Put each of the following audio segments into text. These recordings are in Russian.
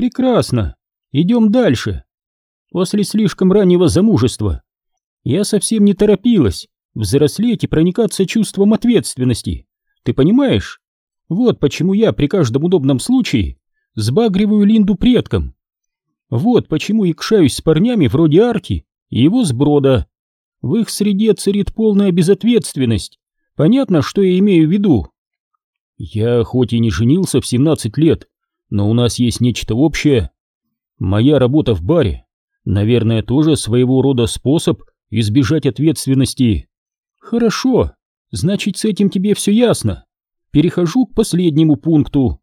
Прекрасно. Идем дальше. После слишком раннего замужества я совсем не торопилась взрослеть и проникаться чувством ответственности. Ты понимаешь? Вот почему я при каждом удобном случае сбагриваю Линду предкам. Вот почему икшаюсь с парнями вроде Арки и его сброда. В их среде царит полная безответственность. Понятно, что я имею в виду? Я хоть и не женился в 17 лет, но у нас есть нечто общее. Моя работа в баре, наверное, тоже своего рода способ избежать ответственности. Хорошо, значит, с этим тебе все ясно. Перехожу к последнему пункту.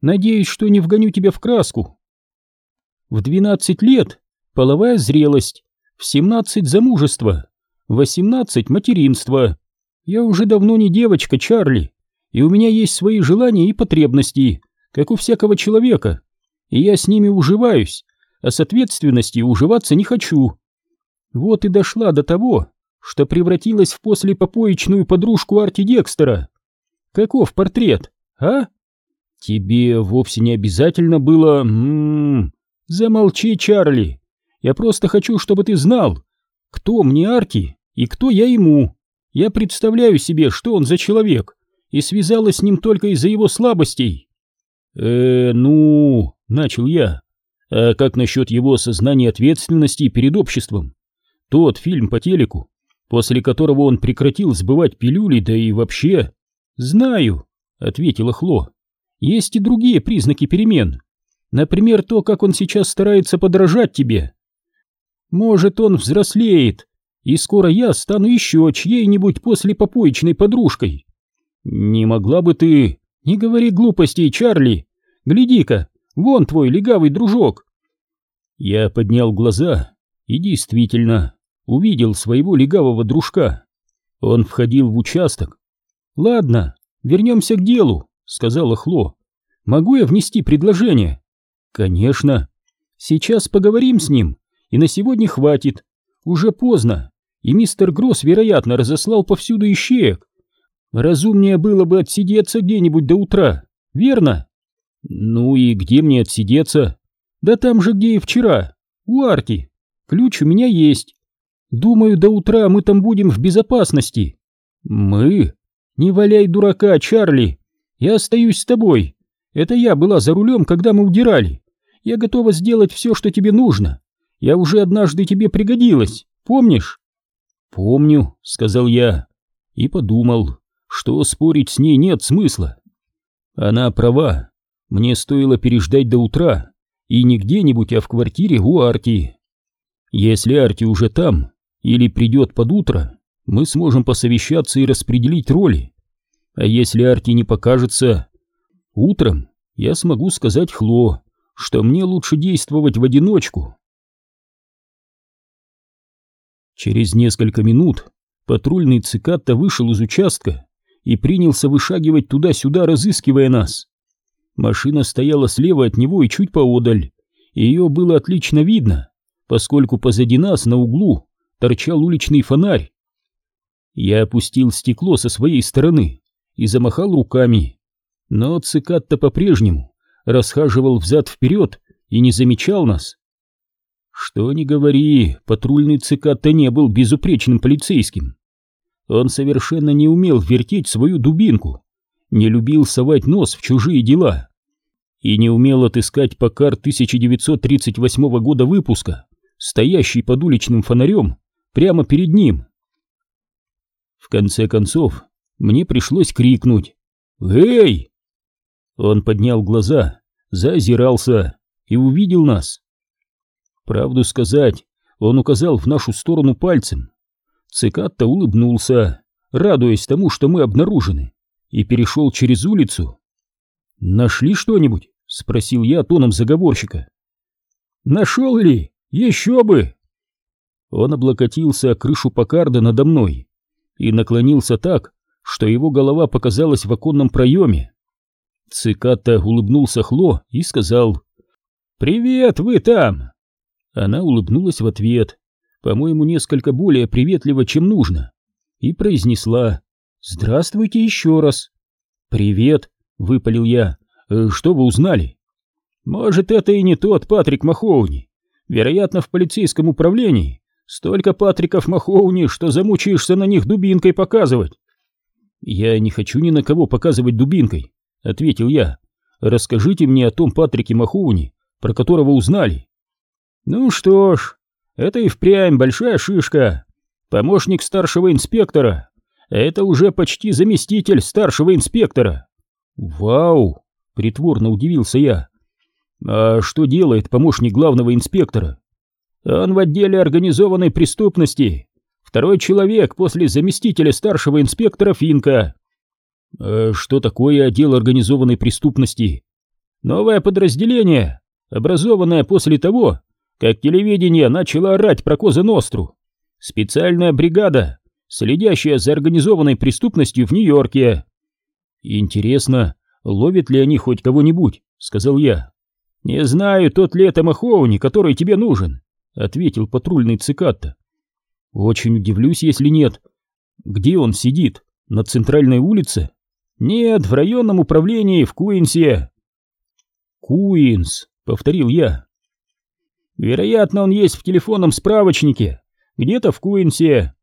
Надеюсь, что не вгоню тебя в краску. В 12 лет половая зрелость, в 17 замужество, в 18 материнство. Я уже давно не девочка, Чарли, и у меня есть свои желания и потребности, как у всякого человека, и я с ними уживаюсь, а с ответственностью уживаться не хочу. Вот и дошла до того, что превратилась в послепопоечную подружку Арти Декстера. Каков портрет, а? Тебе вовсе не обязательно было... М м-м, -м -м. Замолчи, Чарли. Я просто хочу, чтобы ты знал, кто мне Арти и кто я ему. Я представляю себе, что он за человек, и связалась с ним только из-за его слабостей. Э, ну, начал я. А как насчет его осознания ответственности перед обществом? Тот фильм по телеку, после которого он прекратил сбывать пилюли, да и вообще... Знаю, ответила Хло. Есть и другие признаки перемен. Например, то, как он сейчас старается подражать тебе. Может, он взрослеет, и скоро я стану еще чьей-нибудь послепопоечной подружкой. Не могла бы ты... Не говори глупостей, Чарли. Гляди-ка, вон твой легавый дружок. Я поднял глаза и действительно увидел своего легавого дружка. Он входил в участок. «Ладно, вернемся к делу», — сказала Хло. «Могу я внести предложение?» «Конечно. Сейчас поговорим с ним, и на сегодня хватит. Уже поздно, и мистер Гросс, вероятно, разослал повсюду ищеек. Разумнее было бы отсидеться где-нибудь до утра, верно?» «Ну и где мне отсидеться?» «Да там же, где и вчера, у Арти. Ключ у меня есть. Думаю, до утра мы там будем в безопасности». «Мы?» «Не валяй дурака, Чарли. Я остаюсь с тобой. Это я была за рулем, когда мы удирали. Я готова сделать все, что тебе нужно. Я уже однажды тебе пригодилась, помнишь?» «Помню», — сказал я, и подумал, что спорить с ней нет смысла. Она права. Мне стоило переждать до утра, и не где-нибудь, а в квартире у Арти. Если Арти уже там или придет под утро, мы сможем посовещаться и распределить роли. А если Арти не покажется, утром я смогу сказать Хло, что мне лучше действовать в одиночку. Через несколько минут патрульный цикатта вышел из участка и принялся вышагивать туда-сюда, разыскивая нас. Машина стояла слева от него и чуть поодаль, ее было отлично видно, поскольку позади нас на углу торчал уличный фонарь. Я опустил стекло со своей стороны и замахал руками, но цикатта по-прежнему расхаживал взад-вперед и не замечал нас. Что ни говори, патрульный цикатта не был безупречным полицейским. Он совершенно не умел вертеть свою дубинку, не любил совать нос в чужие дела и не умел отыскать Покар 1938 года выпуска, стоящий под уличным фонарем прямо перед ним. В конце концов, мне пришлось крикнуть «Эй!». Он поднял глаза, заозирался и увидел нас. Правду сказать, он указал в нашу сторону пальцем. Цикатта улыбнулся, радуясь тому, что мы обнаружены, и перешел через улицу. «Нашли что-нибудь?» — спросил я тоном заговорщика. «Нашел ли? Еще бы!» Он облокотился о крышу Покарда надо мной и наклонился так, что его голова показалась в оконном проеме. Циката улыбнулся Хло и сказал «Привет, вы там!» Она улыбнулась в ответ, по-моему, несколько более приветливо, чем нужно, и произнесла «Здравствуйте еще раз». «Привет», — выпалил я. «Э, «Что вы узнали?» Может, это и не тот Патрик Махоуни. Вероятно, в полицейском управлении столько Патриков Махоуни, что замучаешься на них дубинкой показывать. Я не хочу ни на кого показывать дубинкой, ответил я. Расскажите мне о том Патрике Махоуни, про которого узнали. Ну что ж, это и впрямь большая шишка. Помощник старшего инспектора. Это уже почти заместитель старшего инспектора. Вау, притворно удивился я. А что делает помощник главного инспектора? Он в отделе организованной преступности. Второй человек после заместителя старшего инспектора Финка. А что такое отдел организованной преступности? Новое подразделение, образованное после того, как телевидение начало орать про Коза Ностру. Специальная бригада, следящая за организованной преступностью в Нью-Йорке. Интересно, ловят ли они хоть кого-нибудь, сказал я. «Не знаю, тот ли это Махоуни, который тебе нужен», — ответил патрульный цикатта. «Очень удивлюсь, если нет. Где он сидит? На центральной улице?» «Нет, в районном управлении в Куинсе». «Куинс», — повторил я. «Вероятно, он есть в телефонном справочнике, где-то в Куинсе».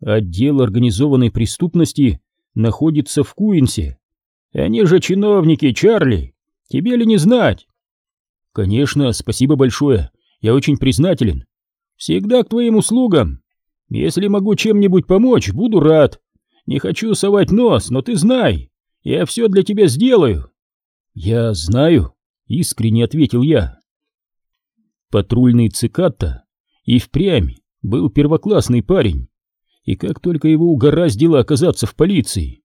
«Отдел организованной преступности находится в Куинсе. Они же чиновники, Чарли. Тебе ли не знать?» «Конечно, спасибо большое. Я очень признателен. Всегда к твоим услугам. Если могу чем-нибудь помочь, буду рад. Не хочу совать нос, но ты знай, я все для тебя сделаю». «Я знаю», — искренне ответил я. Патрульный цикатта и впрямь был первоклассный парень, и как только его угораздило оказаться в полиции.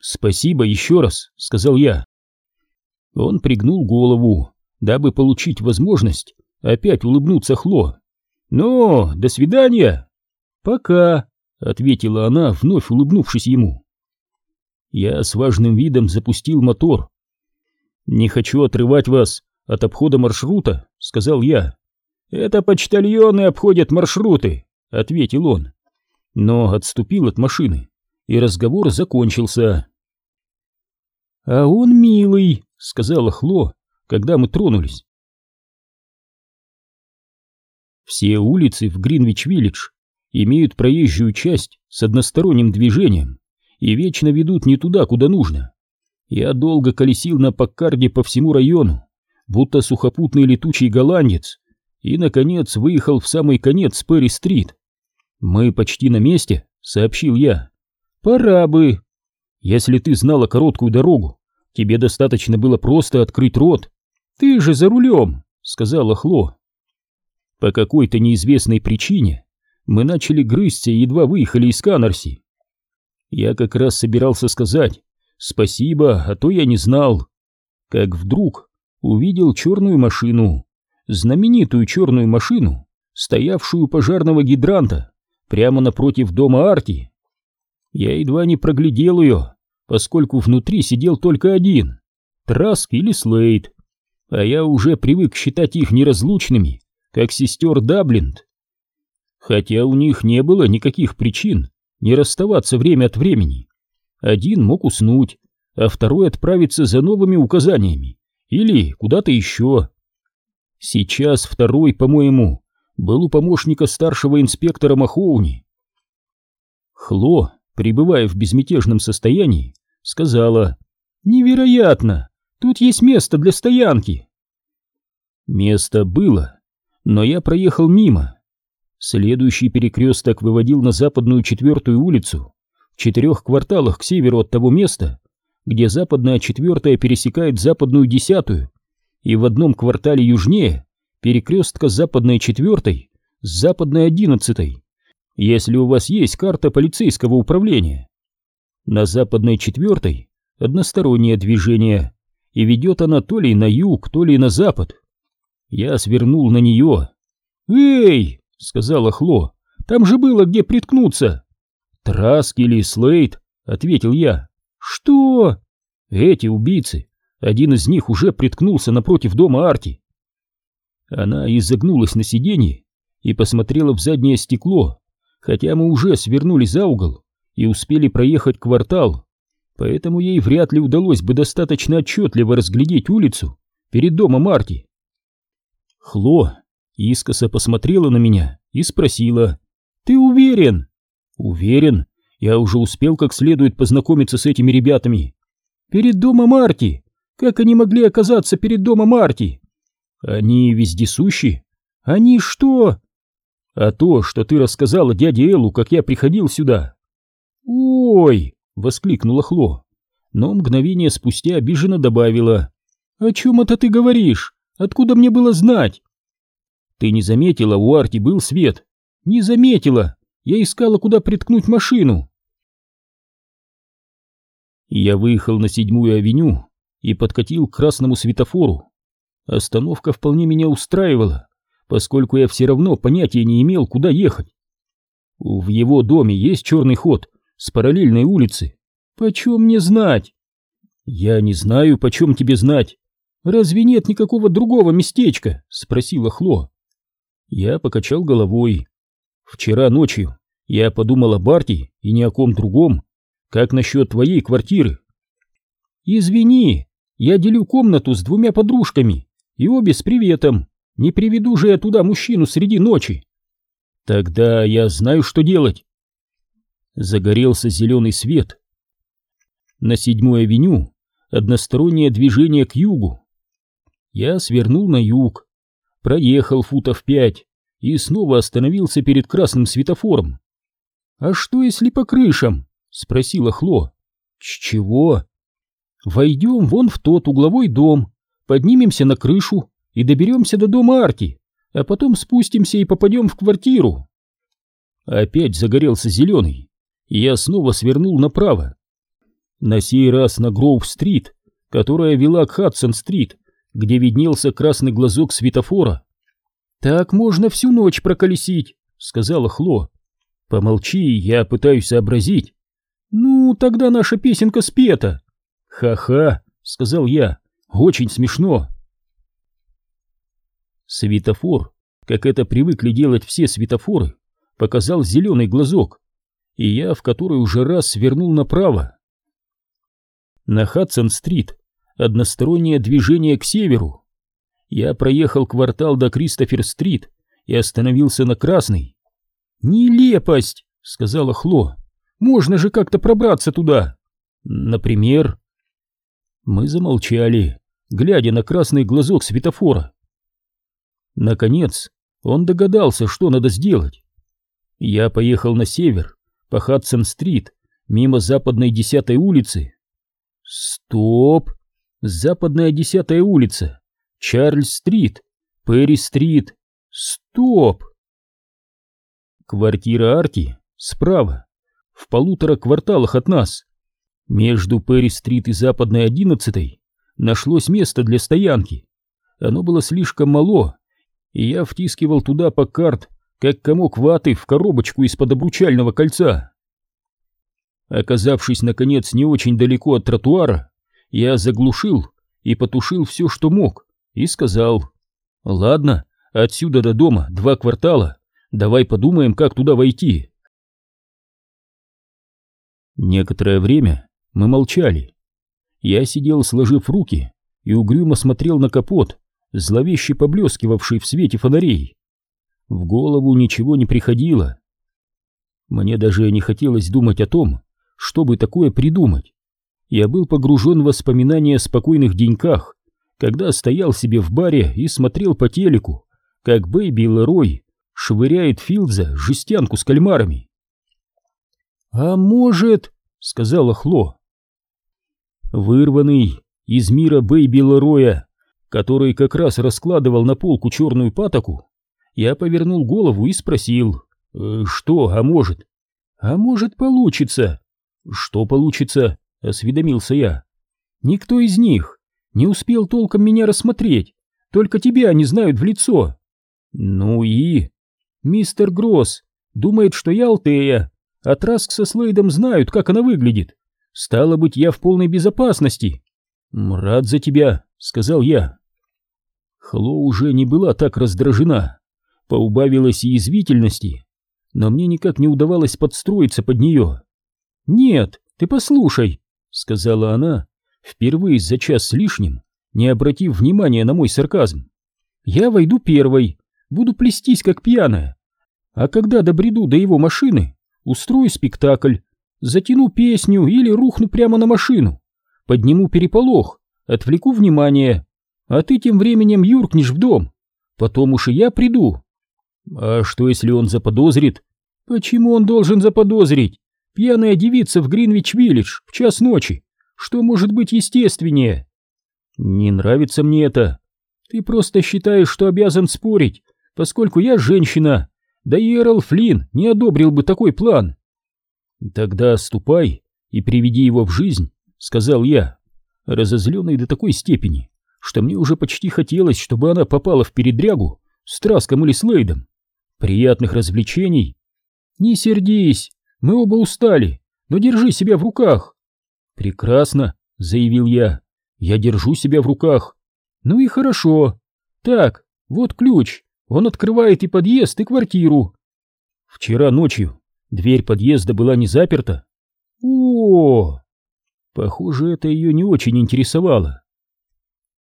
«Спасибо еще раз», — сказал я. Он пригнул голову, дабы получить возможность опять улыбнуться Хло. «Ну, до свидания!» «Пока!» — ответила она, вновь улыбнувшись ему. Я с важным видом запустил мотор. «Не хочу отрывать вас от обхода маршрута», — сказал я. «Это почтальоны обходят маршруты», — ответил он. Но отступил от машины, и разговор закончился. «А он милый», — сказала Хло, когда мы тронулись. Все улицы в Гринвич-Виллидж имеют проезжую часть с односторонним движением и вечно ведут не туда, куда нужно. Я долго колесил на Паккарде по всему району, будто сухопутный летучий голландец, и, наконец, выехал в самый конец Перри-стрит. «Мы почти на месте», — сообщил я. «Пора бы. Если ты знала короткую дорогу, тебе достаточно было просто открыть рот «Ты же за рулем!» — сказала Хло. По какой-то неизвестной причине мы начали грызться и едва выехали из Канарси. Я как раз собирался сказать «спасибо, а то я не знал», как вдруг увидел черную машину, знаменитую черную машину, стоявшую пожарного гидранта прямо напротив дома Арти. Я едва не проглядел ее, поскольку внутри сидел только один — Траск или Слейд а я уже привык считать их неразлучными, как сестер Даблинд. Хотя у них не было никаких причин не расставаться время от времени. Один мог уснуть, а второй отправиться за новыми указаниями или куда-то еще. Сейчас второй, по-моему, был у помощника старшего инспектора Махоуни. Хло, пребывая в безмятежном состоянии, сказала «Невероятно! Тут есть место для стоянки. Место было, но я проехал мимо. Следующий перекресток выводил на западную четвертую улицу, в четырех кварталах к северу от того места, где западная четвертая пересекает западную десятую, и в одном квартале южнее перекрестка западной четвертой с западной одиннадцатой, если у вас есть карта полицейского управления. На западной четвертой одностороннее движение, и ведет она то ли на юг, то ли на запад. Я свернул на нее. «Эй!» — сказала Хло. «Там же было где приткнуться!» «Траск или Слейд?» — ответил я. «Что?» «Эти убийцы. Один из них уже приткнулся напротив дома Арти». Она изогнулась на сиденье и посмотрела в заднее стекло, хотя мы уже свернули за угол и успели проехать квартал поэтому ей вряд ли удалось бы достаточно отчетливо разглядеть улицу перед домом Марти. Хло искоса посмотрела на меня и спросила, «Ты уверен?» «Уверен. Я уже успел как следует познакомиться с этими ребятами». «Перед домом Марти? Как они могли оказаться перед домом Марти?» «Они вездесущи». «Они что?» «А то, что ты рассказала дяде Эллу, как я приходил сюда». «Ой!» — воскликнула Хло, но мгновение спустя обиженно добавила. «О чем это ты говоришь? Откуда мне было знать?» «Ты не заметила, у Арти был свет?» «Не заметила. Я искала, куда приткнуть машину». Я выехал на седьмую авеню и подкатил к красному светофору. Остановка вполне меня устраивала, поскольку я все равно понятия не имел, куда ехать. В его доме есть черный ход с параллельной улицы. Почем мне знать? Я не знаю, почем тебе знать. Разве нет никакого другого местечка? Спросила Хло. Я покачал головой. Вчера ночью я подумал о Барти и ни о ком другом. Как насчет твоей квартиры? Извини, я делю комнату с двумя подружками, и обе с приветом. Не приведу же я туда мужчину среди ночи. Тогда я знаю, что делать. Загорелся зеленый свет. На седьмой авеню одностороннее движение к югу. Я свернул на юг, проехал футов пять и снова остановился перед красным светофором. «А что, если по крышам?» — спросила Хло. «С чего?» «Войдем вон в тот угловой дом, поднимемся на крышу и доберемся до дома Арти, а потом спустимся и попадем в квартиру». Опять загорелся зеленый, и я снова свернул направо. На сей раз на Гроув-стрит, которая вела к Хадсон-стрит, где виднелся красный глазок светофора. «Так можно всю ночь проколесить», — сказала Хло. «Помолчи, я пытаюсь сообразить». «Ну, тогда наша песенка спета». «Ха-ха», — сказал я, — «очень смешно». Светофор, как это привыкли делать все светофоры, показал зеленый глазок, и я в который уже раз свернул направо. На Хадсон-стрит одностороннее движение к северу. Я проехал квартал до Кристофер-стрит и остановился на Красной. «Нелепость!» — сказала Хло. «Можно же как-то пробраться туда!» «Например...» Мы замолчали, глядя на красный глазок светофора. Наконец, он догадался, что надо сделать. Я поехал на север, по Хадсон-стрит, мимо западной десятой улицы. Стоп! Западная десятая улица, Чарльз-стрит, Перри-стрит. Стоп! Квартира Арти справа, в полутора кварталах от нас. Между Перри-стрит и западной одиннадцатой нашлось место для стоянки. Оно было слишком мало, и я втискивал туда по карт, как комок ваты в коробочку из-под обручального кольца. Оказавшись, наконец, не очень далеко от тротуара, я заглушил и потушил все, что мог, и сказал, «Ладно, отсюда до дома два квартала, давай подумаем, как туда войти». Некоторое время мы молчали. Я сидел, сложив руки, и угрюмо смотрел на капот, зловеще поблескивавший в свете фонарей. В голову ничего не приходило. Мне даже не хотелось думать о том, чтобы такое придумать. Я был погружен в воспоминания о спокойных деньках, когда стоял себе в баре и смотрел по телеку, как Бэйби Лерой швыряет Филдза жестянку с кальмарами. «А может...» — сказала Хло. Вырванный из мира Бэйби Лероя, который как раз раскладывал на полку черную патоку, я повернул голову и спросил, «Э, «Что, а может?» «А может, получится?» «Что получится?» — осведомился я. «Никто из них не успел толком меня рассмотреть, только тебя они знают в лицо». «Ну и...» «Мистер Гросс думает, что я Алтея, а Траск со Слейдом знают, как она выглядит. Стало быть, я в полной безопасности». «Рад за тебя», — сказал я. Хло уже не была так раздражена, поубавилась и язвительности, но мне никак не удавалось подстроиться под нее. «Нет, ты послушай», — сказала она, впервые за час с лишним, не обратив внимания на мой сарказм. «Я войду первой, буду плестись как пьяная, а когда добреду до его машины, устрою спектакль, затяну песню или рухну прямо на машину, подниму переполох, отвлеку внимание, а ты тем временем юркнешь в дом, потом уж и я приду». «А что, если он заподозрит?» «Почему он должен заподозрить? Пьяная девица в Гринвич-Виллидж в час ночи. Что может быть естественнее?» «Не нравится мне это. Ты просто считаешь, что обязан спорить, поскольку я женщина. Да и Эрл Флинн не одобрил бы такой план». «Тогда ступай и приведи его в жизнь», — сказал я, разозленный до такой степени, что мне уже почти хотелось, чтобы она попала в передрягу с Траском или Слейдом. Приятных развлечений. Не сердись, мы оба устали, но держи себя в руках. Прекрасно, заявил я. Я держу себя в руках. Ну и хорошо. Так, вот ключ. Он открывает и подъезд, и квартиру. Вчера ночью дверь подъезда была не заперта. О! Похоже, это ее не очень интересовало.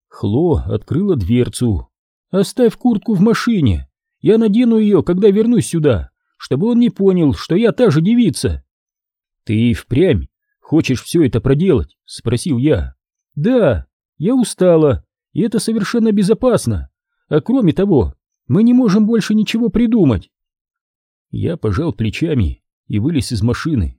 Хло открыла дверцу. «Оставь куртку в машине. Я надену ее, когда вернусь сюда, чтобы он не понял, что я та же девица». «Ты впрямь хочешь все это проделать?» — спросил я. «Да, я устала, и это совершенно безопасно. А кроме того, мы не можем больше ничего придумать». Я пожал плечами и вылез из машины.